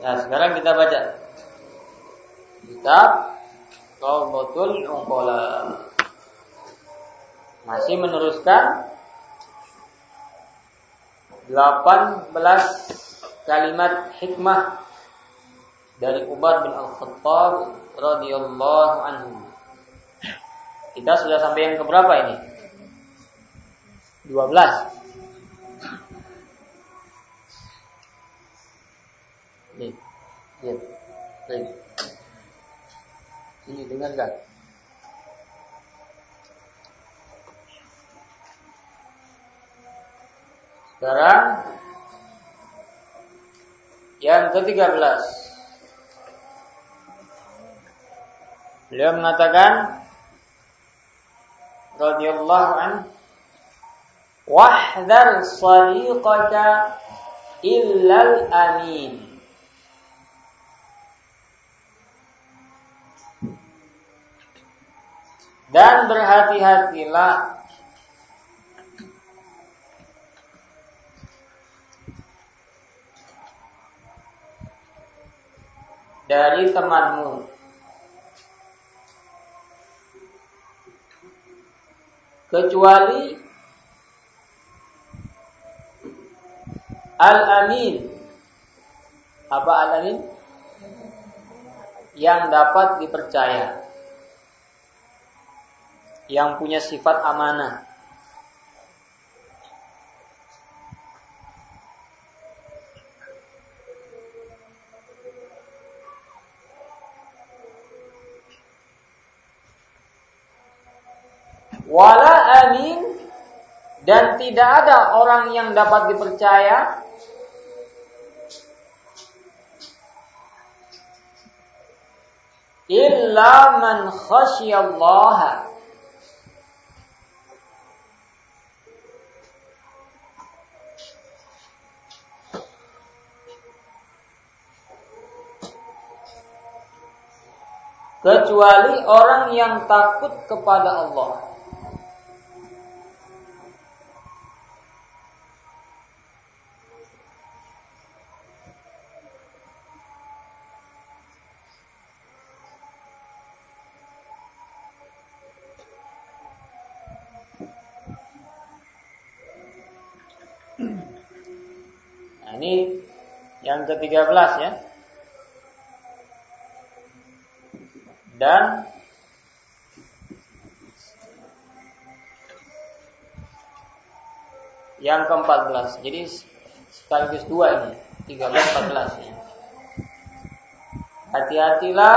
Nah, sekarang kita baca kitab Rawdatul Uqala. Masih meneruskan 18 kalimat hikmah dari Umar bin Al-Khattab radhiyallahu anhu. Kita sudah sampai yang keberapa ini? 12. Nih, lihat. Baik. Ini dengarkan. Sekarang yang ke-13. Beliau mengatakan radhiyallahu an wahdar sadiqaka illal amin dan berhati-hatilah. Dari temanmu. Kecuali al-amin. Apa al-amin? Yang dapat dipercaya yang punya sifat amanah. Wala amin dan tidak ada orang yang dapat dipercaya. Illa man khasyallaha kecuali orang yang takut kepada Allah Nah, ini yang ke-13 ya. Dan yang ke-14. Jadi sekaligus dua ini, 13 14 ya. Hati-hatilah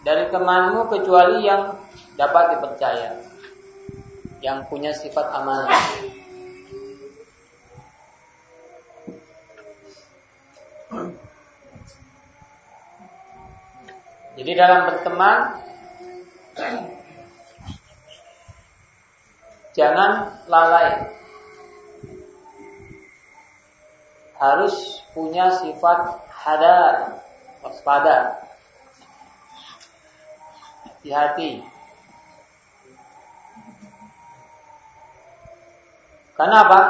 dari temanmu kecuali yang dapat dipercaya. Yang punya sifat amanah. Jadi dalam berteman jangan lalai. Harus punya sifat hadar, waspada. Hati-hati. Kenapa?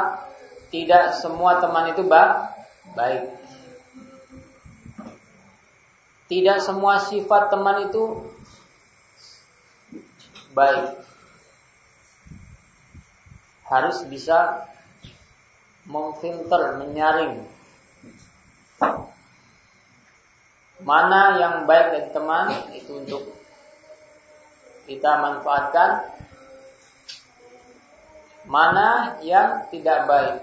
Tidak semua teman itu baik. Tidak semua sifat teman itu baik. Harus bisa memfilter, menyaring mana yang baik dari teman itu untuk kita manfaatkan, mana yang tidak baik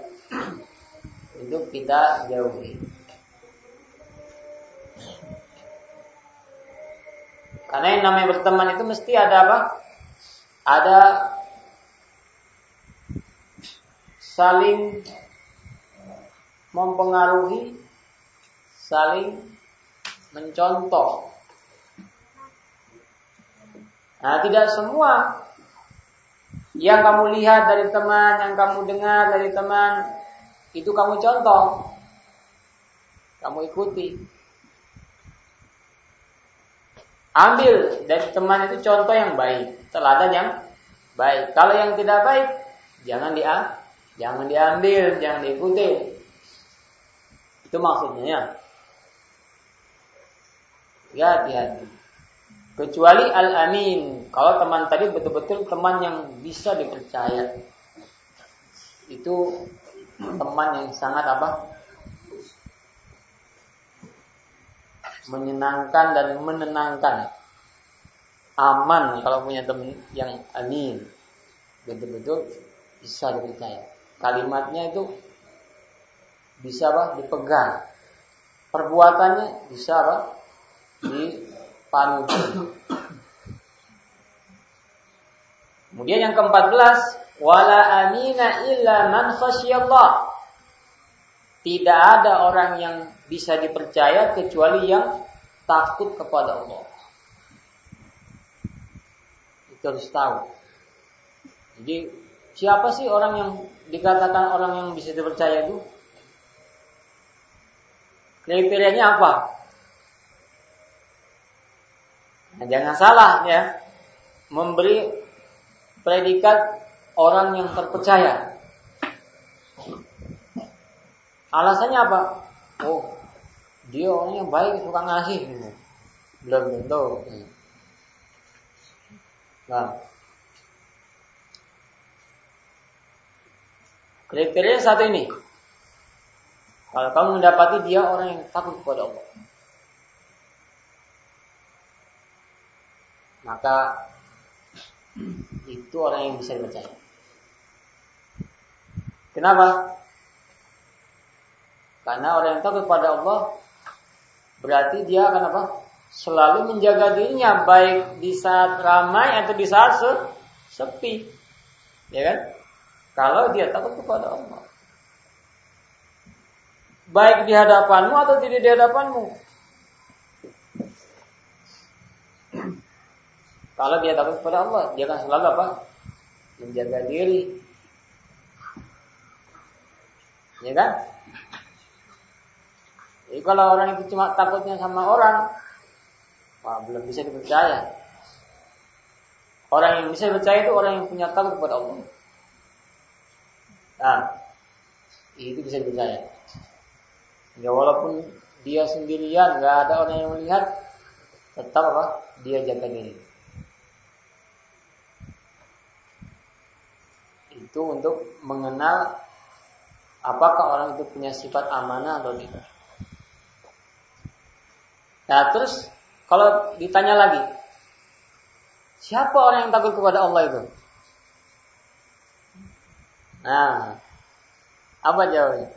untuk kita jauhi. Karena yang namanya berteman itu mesti ada apa? Ada saling mempengaruhi, saling mencontoh. Nah, tidak semua yang kamu lihat dari teman, yang kamu dengar dari teman, itu kamu contoh. Kamu ikuti. Ambil dari teman itu contoh yang baik, teladan yang baik. Kalau yang tidak baik, jangan dia jangan diambil, jangan diikuti. Itu maksudnya ya. Ya hati-hati. Kecuali al-amin. Kalau teman tadi betul-betul teman yang bisa dipercaya. Itu teman yang sangat apa? Menyenangkan dan menenangkan. Aman kalau punya teman yang amin. Betul-betul bisa dipercaya. Kalimatnya itu bisa apa? Dipegang. Perbuatannya bisa apa? panutan. Kemudian yang ke-14, wala amina illa man khasyallah. Tidak ada orang yang bisa dipercaya kecuali yang takut kepada Allah. Itu harus tahu. Jadi siapa sih orang yang dikatakan orang yang bisa dipercaya itu? Kriterianya apa? Nah, jangan salah ya memberi predikat orang yang terpercaya. Alasannya apa? Oh, dia orang yang baik suka ngasih. Belum tentu. Nah, kriteria satu ini. Kalau kamu mendapati dia orang yang takut kepada Allah. maka itu orang yang bisa dipercaya. Kenapa? Karena orang yang takut kepada Allah berarti dia akan apa? Selalu menjaga dirinya baik di saat ramai atau di saat sepi. Ya kan? Kalau dia takut kepada Allah. Baik di hadapanmu atau tidak di hadapanmu. Kalau dia takut kepada Allah, dia akan selalu apa? Menjaga diri. Ya kan? Jadi kalau orang itu cuma takutnya sama orang, wah, belum bisa dipercaya. Orang yang bisa dipercaya itu orang yang punya takut kepada Allah. Nah, itu bisa dipercaya. Ya walaupun dia sendirian, nggak ada orang yang melihat, tetap apa? Dia jaga diri. itu untuk mengenal apakah orang itu punya sifat amanah atau tidak. Nah terus kalau ditanya lagi, siapa orang yang takut kepada Allah itu? Nah, apa jawabnya?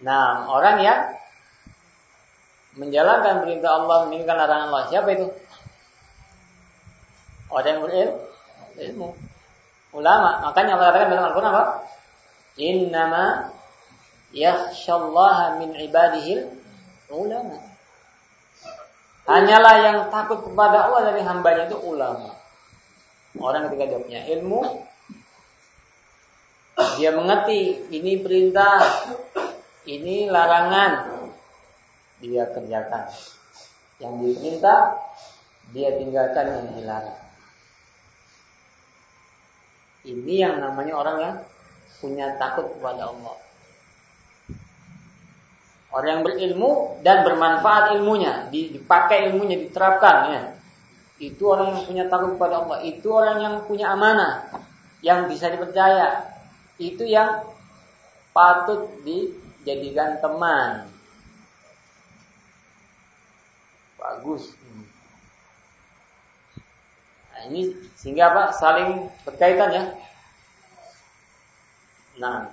Nah, orang yang menjalankan perintah Allah, meninggalkan larangan Allah. Siapa itu? Orang yang berilmu. Ulama. Makanya Allah katakan dalam Al-Quran apa? Innama yakhshallaha min ibadihil ulama. Hanyalah yang takut kepada Allah dari hambanya itu ulama. Orang ketika dia punya ilmu, dia mengerti ini perintah, ini larangan, dia kerjakan. Yang diminta dia tinggalkan yang dilarang. Ini yang namanya orang yang punya takut kepada Allah. Orang yang berilmu dan bermanfaat ilmunya, dipakai ilmunya, diterapkan ya. Itu orang yang punya takut kepada Allah. Itu orang yang punya amanah, yang bisa dipercaya. Itu yang patut dijadikan teman. bagus. Nah, ini sehingga apa? Saling berkaitan ya. Nah,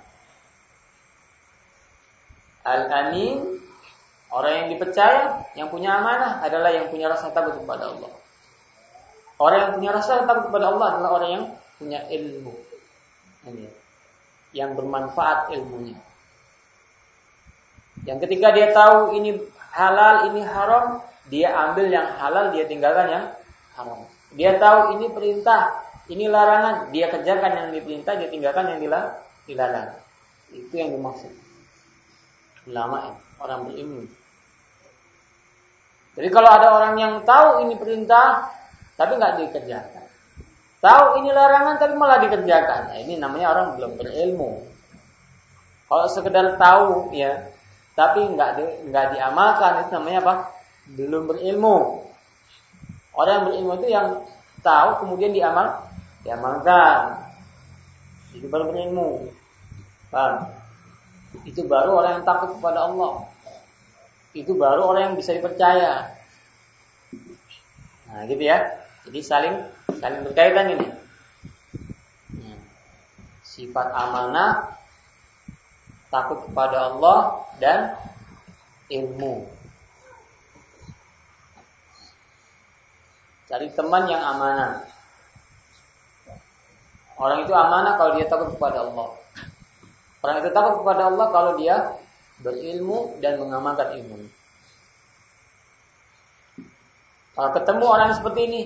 Al-Amin Orang yang dipercaya, yang punya amanah adalah yang punya rasa takut kepada Allah. Orang yang punya rasa takut kepada Allah adalah orang yang punya ilmu. Ini. Yang bermanfaat ilmunya. Yang ketika dia tahu ini halal, ini haram, dia ambil yang halal, dia tinggalkan yang haram. Dia tahu ini perintah, ini larangan, dia kerjakan yang diperintah, dia tinggalkan yang dilarang. Itu yang dimaksud. Ulama orang berilmu. Jadi kalau ada orang yang tahu ini perintah, tapi nggak dikerjakan, Tahu ini larangan tapi malah dikerjakan. Nah, ini namanya orang belum berilmu. Kalau sekedar tahu ya, tapi nggak di, nggak diamalkan itu namanya apa? Belum berilmu. Orang yang berilmu itu yang tahu kemudian diamal, diamalkan. Itu baru berilmu. Paham? Itu baru orang yang takut kepada Allah. Itu baru orang yang bisa dipercaya. Nah, gitu ya. Jadi saling saling berkaitan ini. Hmm. Sifat amanah, takut kepada Allah dan ilmu. Cari teman yang amanah. Orang itu amanah kalau dia takut kepada Allah. Orang itu takut kepada Allah kalau dia berilmu dan mengamalkan ilmu. Kalau ketemu orang seperti ini,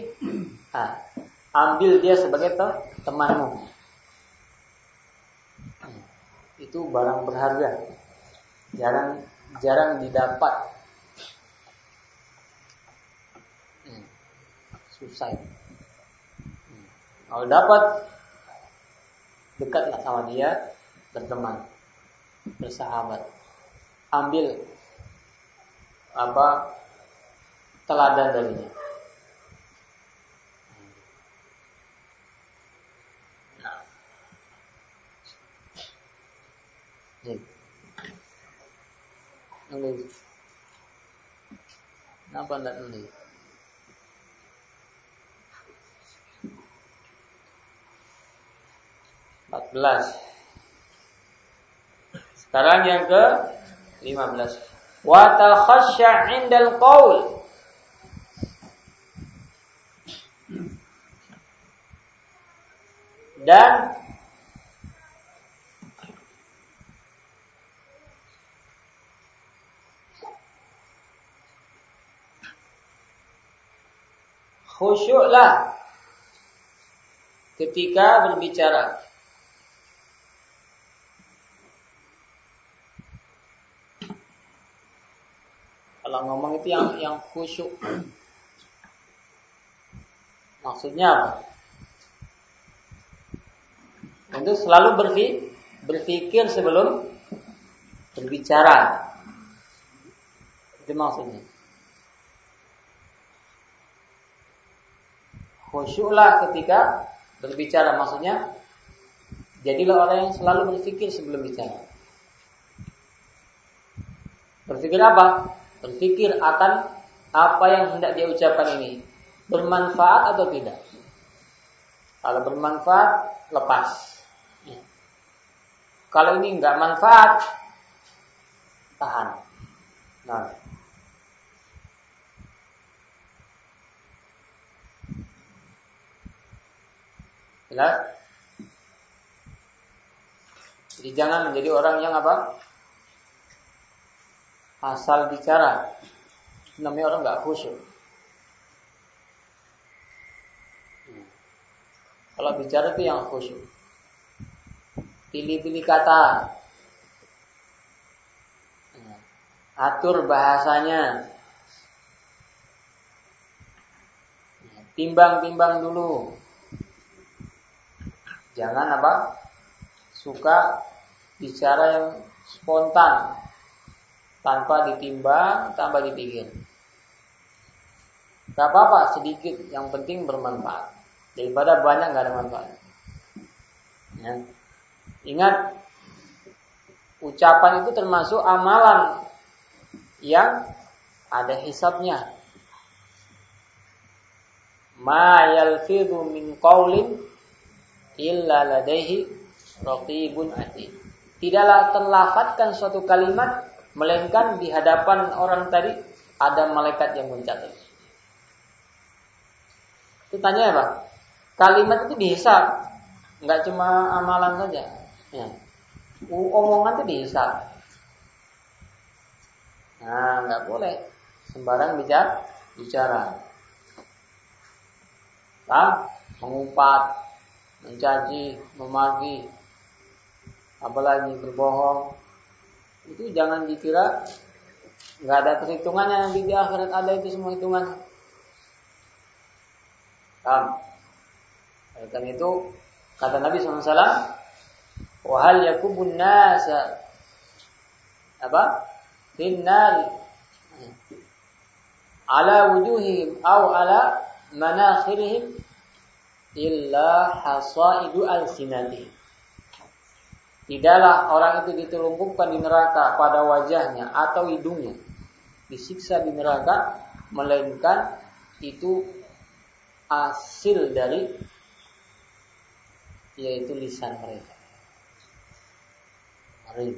nah, ambil dia sebagai temanmu. Itu barang berharga. Jarang jarang didapat. Hmm, susah. Hmm, kalau dapat dekatlah sama dia, berteman, bersahabat. Ambil apa teladan darinya. Nah. Kenapa tidak nulis? Empat belas. Sekarang yang ke lima belas. Wa takhasya indal qaul dan khusyuklah ketika berbicara. Kalau ngomong itu yang yang khusyuk. Maksudnya apa? Untuk selalu berpikir sebelum berbicara. Itu maksudnya. Khusyuklah ketika berbicara maksudnya jadilah orang yang selalu berpikir sebelum bicara. Berpikir apa? Berpikir akan apa yang hendak dia ucapkan ini bermanfaat atau tidak. Kalau bermanfaat, lepas. Kalau ini nggak manfaat, tahan. Nah. Jelas? Jadi jangan menjadi orang yang apa? Asal bicara. Namanya orang nggak khusyuk. Kalau bicara itu yang khusyuk pilih-pilih kata, atur bahasanya, timbang-timbang dulu. Jangan apa? Suka bicara yang spontan tanpa ditimbang, tanpa dipikir. Gak apa-apa sedikit, yang penting bermanfaat daripada banyak nggak ada manfaat. Ya. Ingat, ucapan itu termasuk amalan yang ada hisabnya. Ma yalfidhu min qawlin illa ladaihi raqibun atid. Tidaklah terlafatkan suatu kalimat melainkan di hadapan orang tadi ada malaikat yang mencatat. Itu tanya apa? Kalimat itu dihisab, nggak cuma amalan saja. Ya. Omongan itu dihisap. Nah, nggak boleh sembarang bicara bicara. Paham? Mengumpat, mencaci, memaki, apalagi berbohong. Itu jangan dikira nggak ada perhitungannya nanti di akhirat ada itu semua hitungan. Paham? Karena itu kata Nabi SAW, wahal yakubun nasa apa? Finnari ala wujuhihim au ala manakhirihim illa hasaidu al-sinatihim. Tidaklah orang itu ditelungkupkan di neraka pada wajahnya atau hidungnya. Disiksa di neraka melainkan itu hasil dari yaitu lisan mereka. Nah,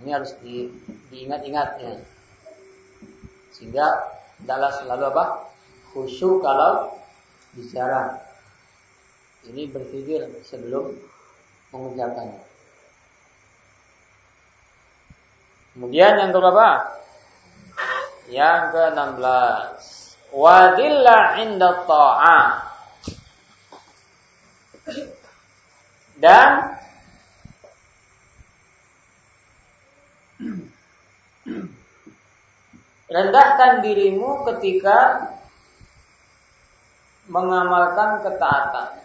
ini harus di, diingat-ingat ya. Sehingga dalam selalu apa? Khusyuk kalau bicara. Ini berpikir sebelum mengucapkannya. Kemudian yang berapa? Yang ke-16. Wadilla inda ta'am. Dan rendahkan dirimu ketika mengamalkan ketaatan.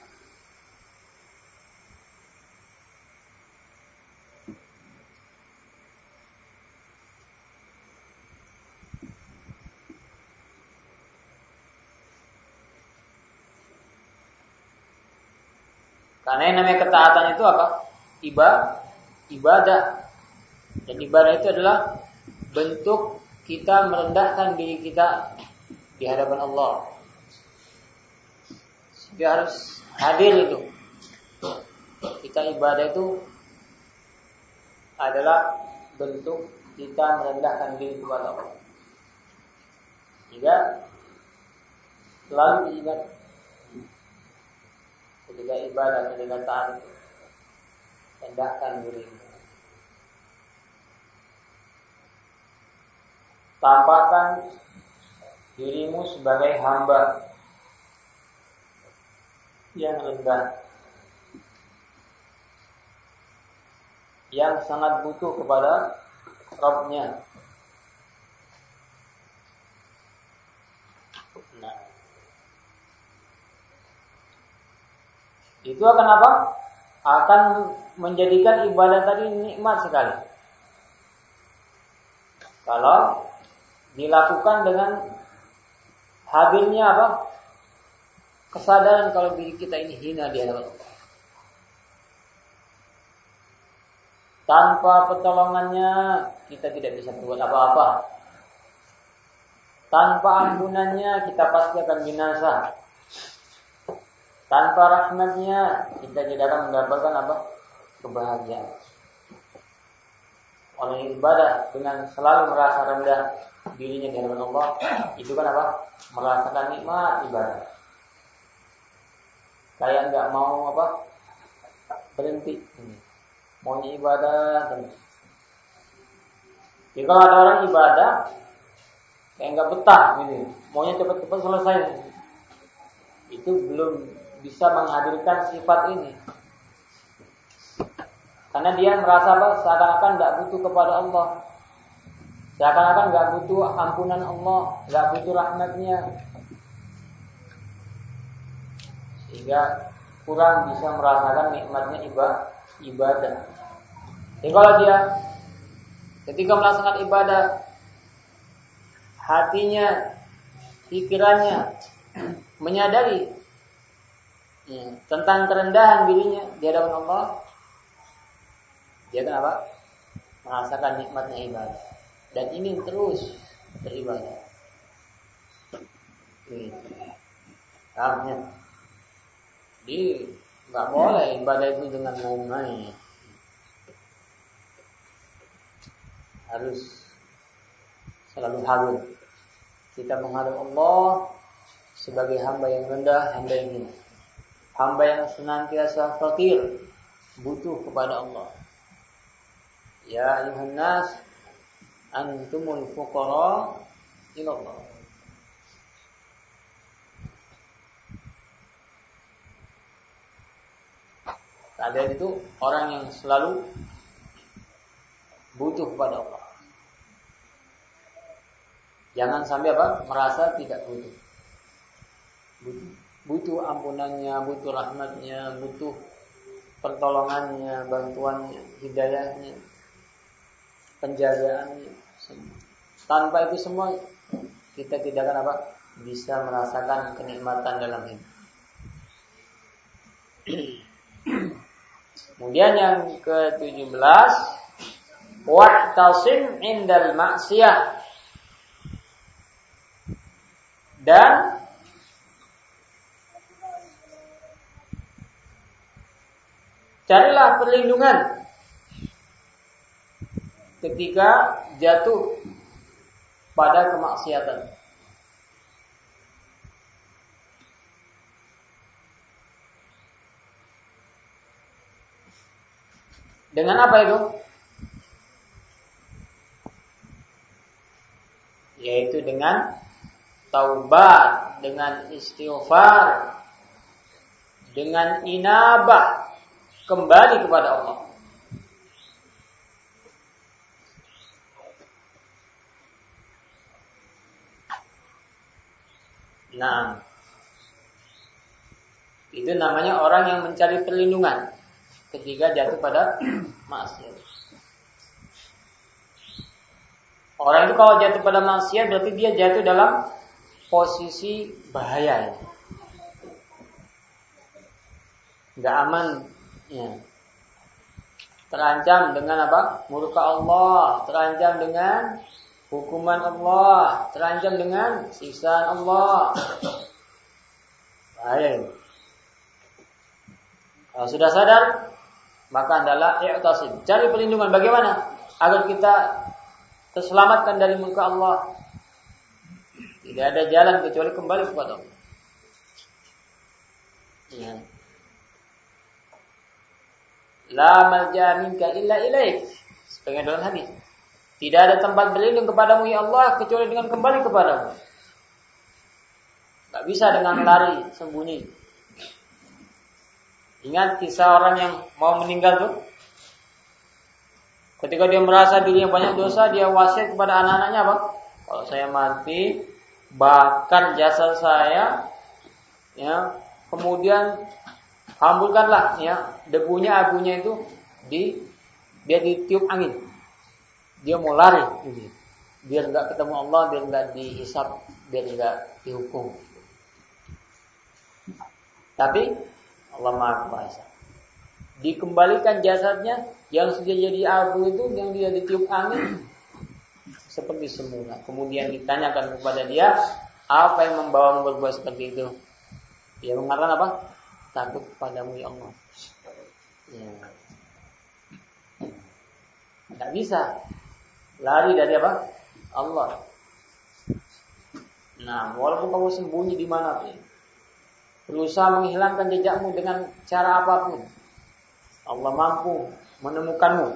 Karena yang namanya ketaatan itu apa? Ibadah. Ibadah. Dan ibadah itu adalah bentuk kita merendahkan diri kita di hadapan Allah. Sehingga harus hadir itu. Kita ibadah itu adalah bentuk kita merendahkan diri kepada Allah. Sehingga selalu diingat ketika ibadah, ketika taat, rendahkan diri. tampakkan dirimu sebagai hamba yang rendah. Yang sangat butuh kepada Rabbnya nah itu akan apa? akan menjadikan ibadah tadi nikmat sekali kalau dilakukan dengan hadirnya apa? Kesadaran kalau diri kita ini hina di hadapan Allah. Tanpa pertolongannya kita tidak bisa berbuat apa-apa. Tanpa ampunannya kita pasti akan binasa. Tanpa rahmatnya kita tidak akan mendapatkan apa? Kebahagiaan. Orang ibadah dengan selalu merasa rendah dirinya di hadapan Allah itu kan apa? Merasakan nikmat ibadah. Kayak nggak mau apa? Berhenti. Maunya ibadah terus. Jadi kalau ada orang ibadah kayak nggak betah gitu, maunya cepat-cepat selesai. Itu belum bisa menghadirkan sifat ini. Karena dia merasa? Seakan-akan nggak butuh kepada Allah. Seakan-akan nggak butuh ampunan Allah, nggak butuh rahmatnya, sehingga kurang bisa merasakan nikmatnya ibadah. Jadi kalau dia ketika melaksanakan ibadah, hatinya, pikirannya menyadari ya, tentang kerendahan dirinya di hadapan Allah, dia kenapa? Merasakan nikmatnya ibadah dan ingin terus beribadah. Artinya, di nggak boleh ibadah itu dengan main-main. Harus selalu hadir. Kita menghadap Allah sebagai hamba yang rendah, hamba yang hina. Hamba yang senantiasa fakir, butuh kepada Allah. Ya ayuhan nas, antumul fuqara ilallah. Kalian itu orang yang selalu butuh kepada Allah. Jangan sampai apa? Merasa tidak butuh. butuh ampunannya, butuh rahmatnya, butuh pertolongannya, bantuannya, hidayahnya, penjagaannya. Tanpa itu semua kita tidak akan apa? Bisa merasakan kenikmatan dalam hidup. Kemudian yang ke-17 Wa'tasim indal maksiyah Dan Carilah perlindungan ketika jatuh pada kemaksiatan. Dengan apa itu? Yaitu dengan taubat, dengan istighfar, dengan inabah kembali kepada Allah. Nah, itu namanya orang yang mencari perlindungan ketika jatuh pada maksiat. Orang itu kalau jatuh pada maksiat berarti dia jatuh dalam posisi bahaya. Gak aman ya. Terancam dengan apa? Murka Allah, terancam dengan hukuman Allah, terancam dengan siksaan Allah. Ini. Kalau sudah sadar, maka adalah i'tasim. Cari perlindungan bagaimana agar kita terselamatkan dari muka Allah. Tidak ada jalan kecuali kembali kepada Allah. Ya. La malja minka illa ilaik. Sebagai dalam hadis. Tidak ada tempat berlindung kepadamu ya Allah kecuali dengan kembali kepadamu. Tak bisa dengan lari sembunyi. Ingat kisah orang yang mau meninggal tuh. Ketika dia merasa dirinya banyak dosa, dia wasiat kepada anak-anaknya apa? Kalau saya mati, bakar jasad saya, ya, kemudian hamburkanlah ya debunya abunya itu di dia ditiup angin. Dia mau lari, gitu. biar nggak ketemu Allah, biar nggak dihisap, biar nggak dihukum. Tapi Allah Maha Kuasa. Dikembalikan jasadnya yang sudah jadi abu itu yang dia ditiup angin seperti semula. Kemudian ditanyakan kepada dia apa yang membawa berbuat seperti itu. Dia mengatakan apa? Takut padamu ya Allah. Ya. Tidak bisa lari dari apa? Allah. Nah, walaupun kamu sembunyi di mana pun, berusaha menghilangkan jejakmu dengan cara apa pun. Allah mampu menemukanmu.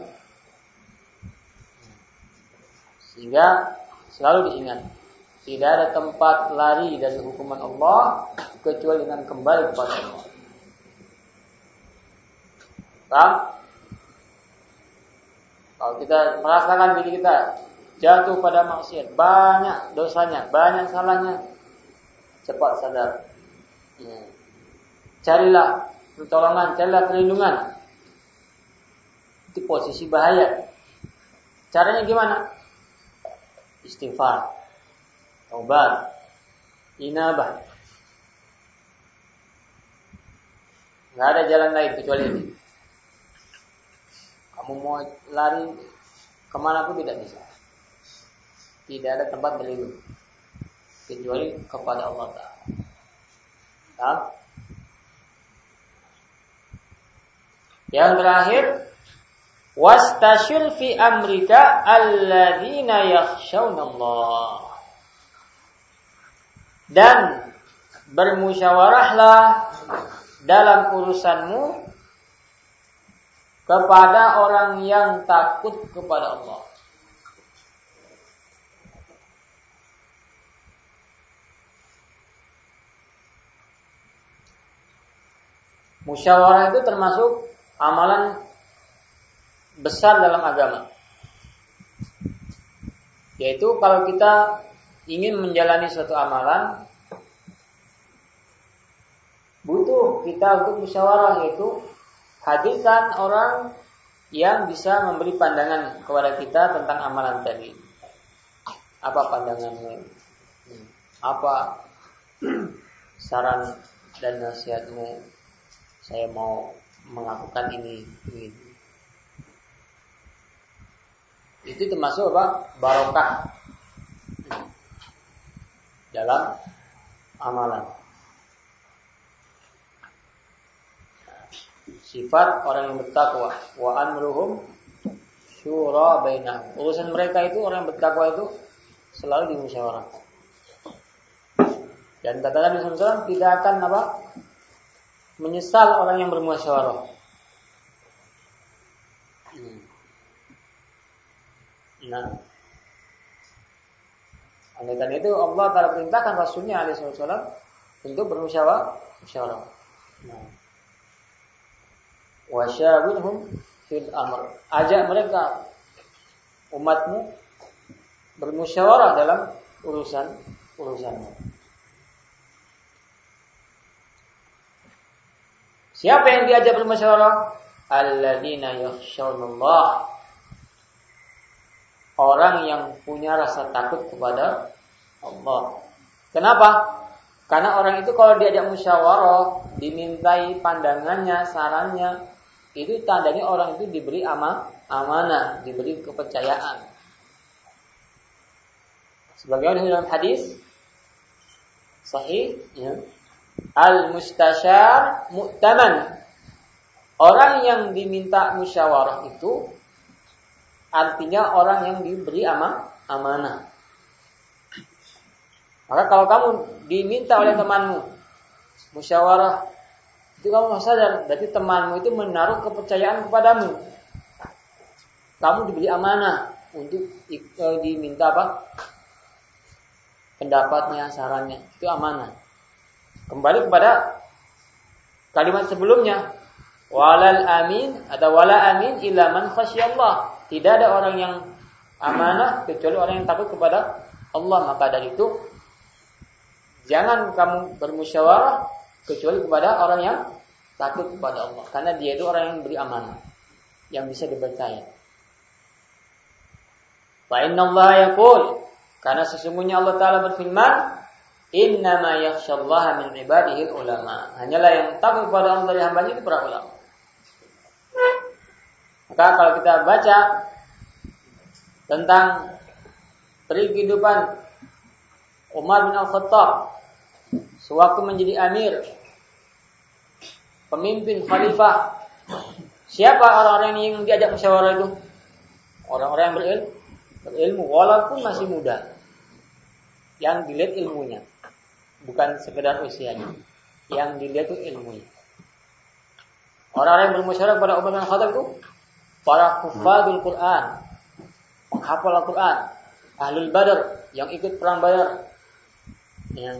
Sehingga selalu diingat, tidak ada tempat lari dari hukuman Allah kecuali dengan kembali kepada Allah. Paham? Kalau kita merasakan diri kita jatuh pada maksiat, banyak dosanya, banyak salahnya, cepat sadar Ya. Carilah pertolongan, carilah perlindungan. Itu posisi bahaya. Caranya gimana? Istighfar, taubat, inabah. Gak ada jalan lain kecuali ini. Mau lari ke mana pun tidak bisa. Tidak ada tempat berlindung kecuali kepada Allah Taala. Yang terakhir, wastashil fi amrika alladzina yakhshawnallah. Dan bermusyawarahlah dalam urusanmu kepada orang yang takut kepada Allah. Musyawarah itu termasuk amalan besar dalam agama. Yaitu kalau kita ingin menjalani suatu amalan, kita untuk musyawarah yaitu hadirkan orang yang bisa memberi pandangan kepada kita tentang amalan tadi. Apa pandangannya? Apa saran dan nasihatmu? Saya mau melakukan ini. ini. Itu termasuk apa? Barokah dalam amalan. Sifat orang yang bertakwa wa amruhum syura bainahum. Urusan mereka itu orang yang bertakwa itu selalu dimusyawarahkan. Dan kata Nabi SAW tidak akan apa? Menyesal orang yang bermusyawarah. Hmm. Nah, oleh karena itu Allah telah perintahkan Rasulnya Alaihissalam untuk bermusyawarah. Musyawarah. Nah. Wasyawirhum fil amr. Ajak mereka umatmu bermusyawarah dalam urusan urusanmu. Siapa yang diajak bermusyawarah? Alladzina yakhshawullah orang yang punya rasa takut kepada Allah. Kenapa? Karena orang itu kalau diajak musyawarah, dimintai pandangannya, sarannya, itu tandanya orang itu diberi ama, amanah, diberi kepercayaan. Sebagaimana dalam hadis sahih, ya, al mustasyar mu'taman. Orang yang diminta musyawarah itu artinya orang yang diberi ama, amanah. Maka kalau kamu diminta oleh temanmu musyawarah, itu kamu sadar, berarti temanmu itu menaruh kepercayaan kepadamu. Kamu diberi amanah untuk e, diminta apa? Pendapatnya, sarannya, itu amanah. Kembali kepada kalimat sebelumnya, walal amin, ada wala amin illa man khasyallah. Tidak ada orang yang amanah kecuali orang yang takut kepada Allah. Maka dari itu jangan kamu bermusyawarah kecuali kepada orang yang takut kepada Allah. Karena dia itu orang yang beri amanah, yang bisa dipercaya. Wa inna Allah yaqul karena sesungguhnya Allah Ta'ala berfirman Innama yakhshallaha min ibadihi ulama. Hanyalah yang takut kepada Allah dari hambanya itu para ulama. Maka kalau kita baca tentang kehidupan Umar bin Al-Khattab sewaktu menjadi amir, pemimpin khalifah, siapa orang-orang yang diajak musyawarah itu? Orang-orang yang berilmu, berilmu walaupun masih muda. Yang dilihat ilmunya, bukan sekedar usianya. Yang dilihat itu ilmunya. Orang-orang yang bermusyawarah kepada Umar bin Khattab itu para kufadul Quran, penghafal Al-Quran, ahlul badar yang ikut perang badar, yang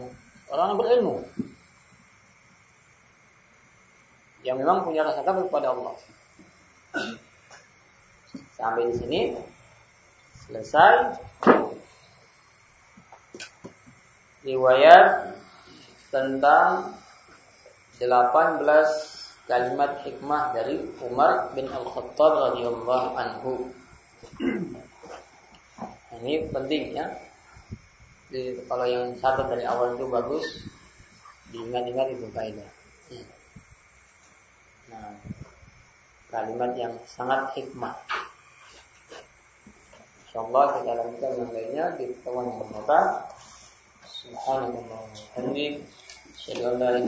orang berilmu, yang memang punya rasa takut kepada Allah. Sampai di sini selesai riwayat tentang 18 kalimat hikmah dari Umar bin Al-Khattab radhiyallahu anhu. Ini penting ya. Jadi, kalau yang satu dari awal itu bagus, diingat-ingat itu kaidah. Nah, kalimat yang sangat hikmah. Insyaallah kita lanjutkan yang lainnya di pertemuan yang datang. Subhanallah wa bihamdihi, asyhadu an